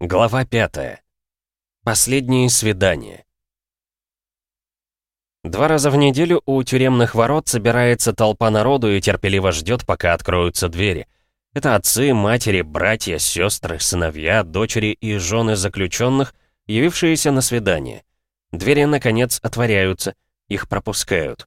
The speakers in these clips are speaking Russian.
Глава 5. Последние свидания. Два раза в неделю у тюремных ворот собирается толпа народу и терпеливо ждет, пока откроются двери. Это отцы, матери, братья, сестры, сыновья, дочери и жены заключенных, явившиеся на свидание. Двери, наконец, отворяются, их пропускают.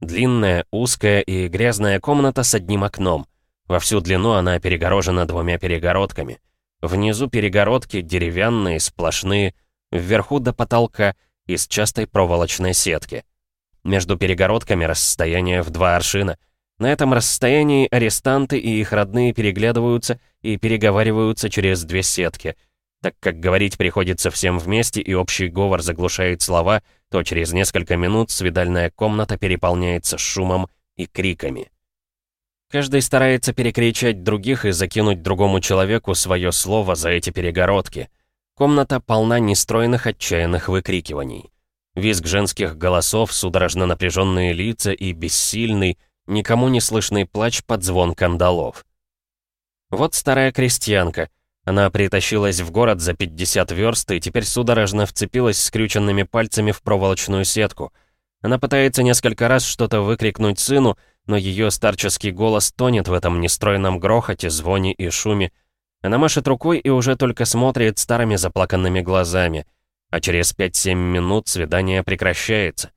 Длинная, узкая и грязная комната с одним окном. Во всю длину она перегорожена двумя перегородками — Внизу перегородки деревянные, сплошные, вверху до потолка, из частой проволочной сетки. Между перегородками расстояние в два аршина. На этом расстоянии арестанты и их родные переглядываются и переговариваются через две сетки. Так как говорить приходится всем вместе и общий говор заглушает слова, то через несколько минут свидальная комната переполняется шумом и криками. Каждый старается перекричать других и закинуть другому человеку свое слово за эти перегородки. Комната полна нестройных отчаянных выкрикиваний. Визг женских голосов, судорожно напряженные лица и бессильный, никому не слышный плач под звон кандалов. Вот старая крестьянка. Она притащилась в город за 50 верст и теперь судорожно вцепилась скрюченными пальцами в проволочную сетку. Она пытается несколько раз что-то выкрикнуть сыну, но ее старческий голос тонет в этом нестройном грохоте, звоне и шуме. Она машет рукой и уже только смотрит старыми заплаканными глазами. А через 5-7 минут свидание прекращается.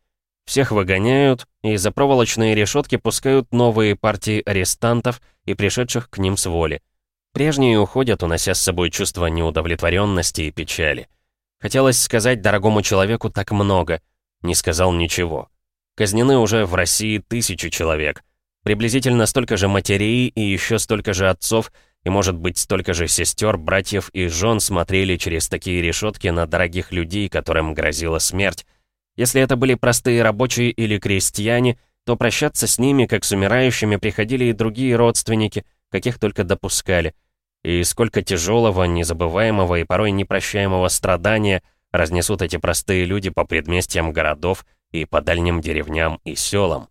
Всех выгоняют, и за проволочные решетки пускают новые партии арестантов и пришедших к ним с воли. Прежние уходят, унося с собой чувство неудовлетворенности и печали. Хотелось сказать дорогому человеку так много, не сказал ничего. Казнены уже в России тысячи человек. Приблизительно столько же матерей и еще столько же отцов, и, может быть, столько же сестер, братьев и жен смотрели через такие решетки на дорогих людей, которым грозила смерть. Если это были простые рабочие или крестьяне, то прощаться с ними, как с умирающими, приходили и другие родственники, каких только допускали. И сколько тяжелого, незабываемого и порой непрощаемого страдания разнесут эти простые люди по предместьям городов, и по дальним деревням и селам.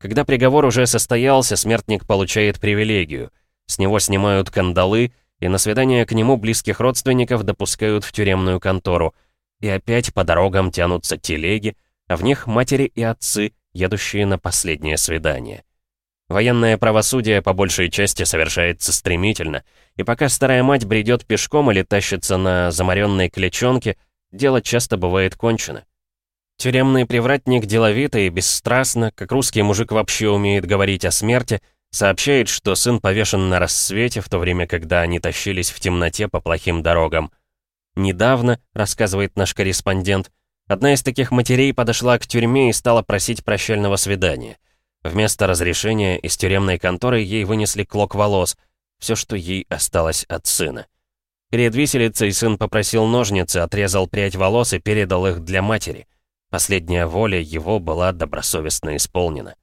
Когда приговор уже состоялся, смертник получает привилегию. С него снимают кандалы, и на свидание к нему близких родственников допускают в тюремную контору. И опять по дорогам тянутся телеги, а в них матери и отцы, едущие на последнее свидание. Военное правосудие по большей части совершается стремительно, и пока старая мать бредет пешком или тащится на замаренной клячонке, дело часто бывает кончено. Тюремный привратник деловито и бесстрастно, как русский мужик вообще умеет говорить о смерти, сообщает, что сын повешен на рассвете, в то время, когда они тащились в темноте по плохим дорогам. «Недавно», — рассказывает наш корреспондент, одна из таких матерей подошла к тюрьме и стала просить прощального свидания. Вместо разрешения из тюремной конторы ей вынесли клок волос, все, что ей осталось от сына. Перед виселицей сын попросил ножницы, отрезал прядь волос и передал их для матери — Последняя воля его была добросовестно исполнена.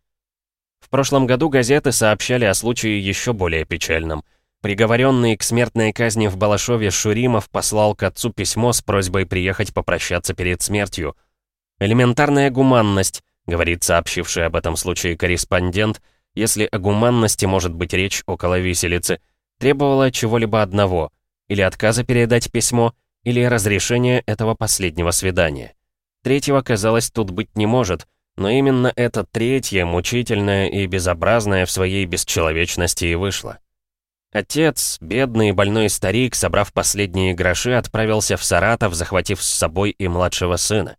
В прошлом году газеты сообщали о случае еще более печальном. Приговоренный к смертной казни в Балашове Шуримов послал к отцу письмо с просьбой приехать попрощаться перед смертью. «Элементарная гуманность», — говорит сообщивший об этом случае корреспондент, если о гуманности может быть речь около виселицы, требовала чего-либо одного, или отказа передать письмо, или разрешения этого последнего свидания. Третьего, казалось, тут быть не может, но именно это третье, мучительное и безобразное в своей бесчеловечности и вышло. Отец, бедный и больной старик, собрав последние гроши, отправился в Саратов, захватив с собой и младшего сына.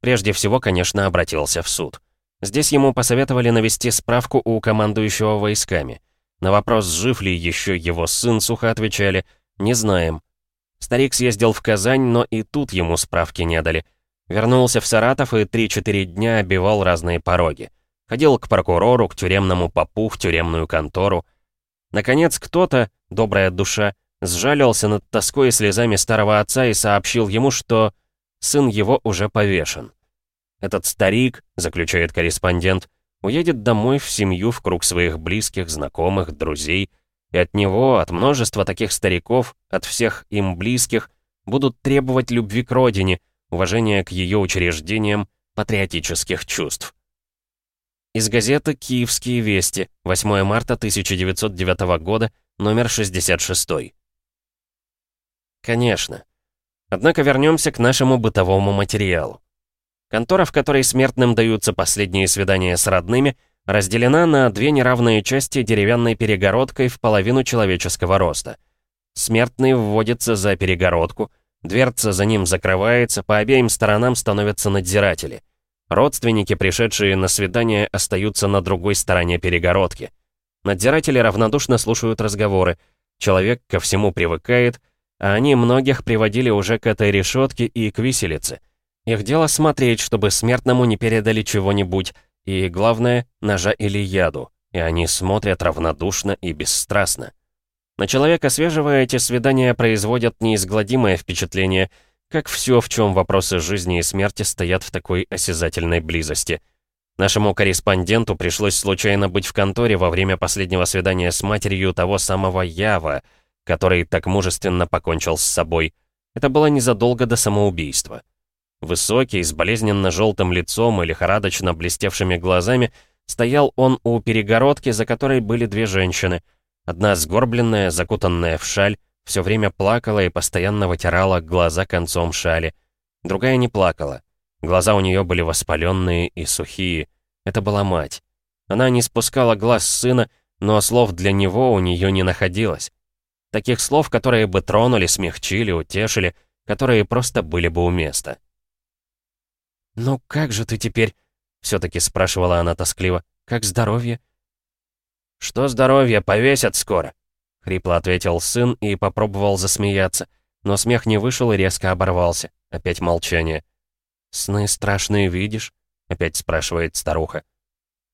Прежде всего, конечно, обратился в суд. Здесь ему посоветовали навести справку у командующего войсками. На вопрос, жив ли еще его сын, сухо отвечали «не знаем». Старик съездил в Казань, но и тут ему справки не дали – Вернулся в Саратов и 3-4 дня обивал разные пороги. Ходил к прокурору, к тюремному попу, в тюремную контору. Наконец кто-то, добрая душа, сжалился над тоской и слезами старого отца и сообщил ему, что сын его уже повешен. Этот старик, заключает корреспондент, уедет домой в семью, в круг своих близких, знакомых, друзей, и от него, от множества таких стариков, от всех им близких, будут требовать любви к родине, уважения к ее учреждениям, патриотических чувств. Из газеты «Киевские вести», 8 марта 1909 года, номер 66. Конечно. Однако вернемся к нашему бытовому материалу. Контора, в которой смертным даются последние свидания с родными, разделена на две неравные части деревянной перегородкой в половину человеческого роста. Смертный вводится за перегородку, дверца за ним закрывается, по обеим сторонам становятся надзиратели. Родственники, пришедшие на свидание, остаются на другой стороне перегородки. Надзиратели равнодушно слушают разговоры. Человек ко всему привыкает, а они многих приводили уже к этой решетке и к виселице. Их дело смотреть, чтобы смертному не передали чего-нибудь, и, главное, ножа или яду, и они смотрят равнодушно и бесстрастно. На человека свежего эти свидания производят неизгладимое впечатление, как все, в чем вопросы жизни и смерти стоят в такой осязательной близости. Нашему корреспонденту пришлось случайно быть в конторе во время последнего свидания с матерью того самого Ява, который так мужественно покончил с собой. Это было незадолго до самоубийства. Высокий, с болезненно-желтым лицом и лихорадочно блестевшими глазами, стоял он у перегородки, за которой были две женщины. Одна сгорбленная, закутанная в шаль, все время плакала и постоянно вытирала глаза концом шали. Другая не плакала. Глаза у нее были воспаленные и сухие. Это была мать. Она не спускала глаз сына, но слов для него у нее не находилось. Таких слов, которые бы тронули, смягчили, утешили, которые просто были бы у места. «Ну как же ты теперь?» — все-таки спрашивала она тоскливо. «Как здоровье?» «Что здоровье? Повесят скоро!» — хрипло ответил сын и попробовал засмеяться. Но смех не вышел и резко оборвался. Опять молчание. «Сны страшные видишь?» — опять спрашивает старуха.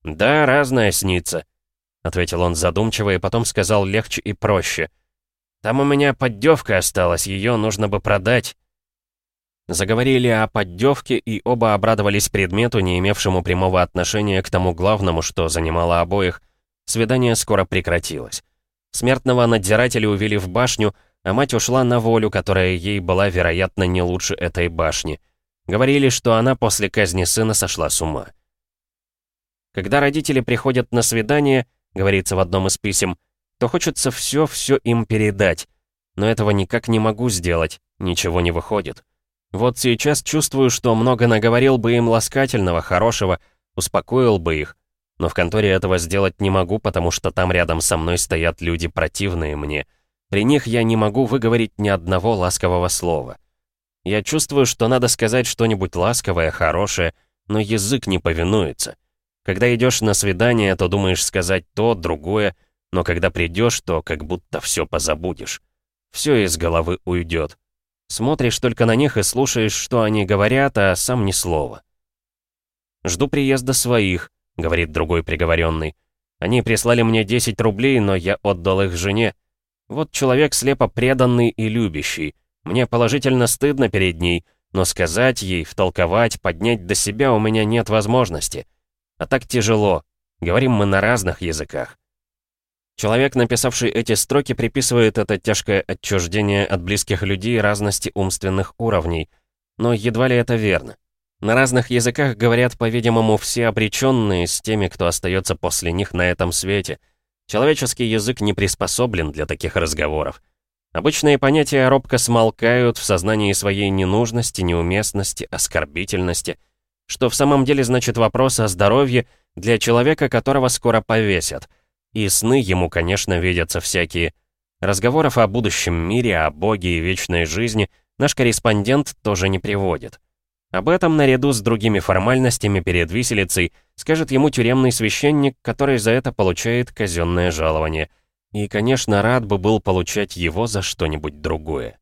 «Да, разное снится», — ответил он задумчиво и потом сказал легче и проще. «Там у меня поддевка осталась, ее нужно бы продать». Заговорили о поддевке, и оба обрадовались предмету, не имевшему прямого отношения к тому главному, что занимало обоих. Свидание скоро прекратилось. Смертного надзирателя увели в башню, а мать ушла на волю, которая ей была, вероятно, не лучше этой башни. Говорили, что она после казни сына сошла с ума. Когда родители приходят на свидание, говорится в одном из писем, то хочется все-все им передать. Но этого никак не могу сделать, ничего не выходит. Вот сейчас чувствую, что много наговорил бы им ласкательного, хорошего, успокоил бы их. Но в конторе этого сделать не могу, потому что там рядом со мной стоят люди противные мне. При них я не могу выговорить ни одного ласкового слова. Я чувствую, что надо сказать что-нибудь ласковое, хорошее, но язык не повинуется. Когда идешь на свидание, то думаешь сказать то, другое, но когда придешь, то как будто все позабудешь. Все из головы уйдет. Смотришь только на них и слушаешь, что они говорят, а сам ни слова. «Жду приезда своих», — говорит другой приговоренный. «Они прислали мне 10 рублей, но я отдал их жене. Вот человек слепо преданный и любящий. Мне положительно стыдно перед ней, но сказать ей, втолковать, поднять до себя у меня нет возможности. А так тяжело. Говорим мы на разных языках. Человек, написавший эти строки, приписывает это тяжкое отчуждение от близких людей разности умственных уровней. Но едва ли это верно. На разных языках говорят, по-видимому, все обреченные с теми, кто остается после них на этом свете. Человеческий язык не приспособлен для таких разговоров. Обычные понятия робко смолкают в сознании своей ненужности, неуместности, оскорбительности, что в самом деле значит вопрос о здоровье для человека, которого скоро повесят. И сны ему, конечно, видятся всякие. Разговоров о будущем мире, о Боге и вечной жизни наш корреспондент тоже не приводит. Об этом, наряду с другими формальностями перед виселицей, скажет ему тюремный священник, который за это получает казенное жалование – и, конечно, рад бы был получать его за что-нибудь другое.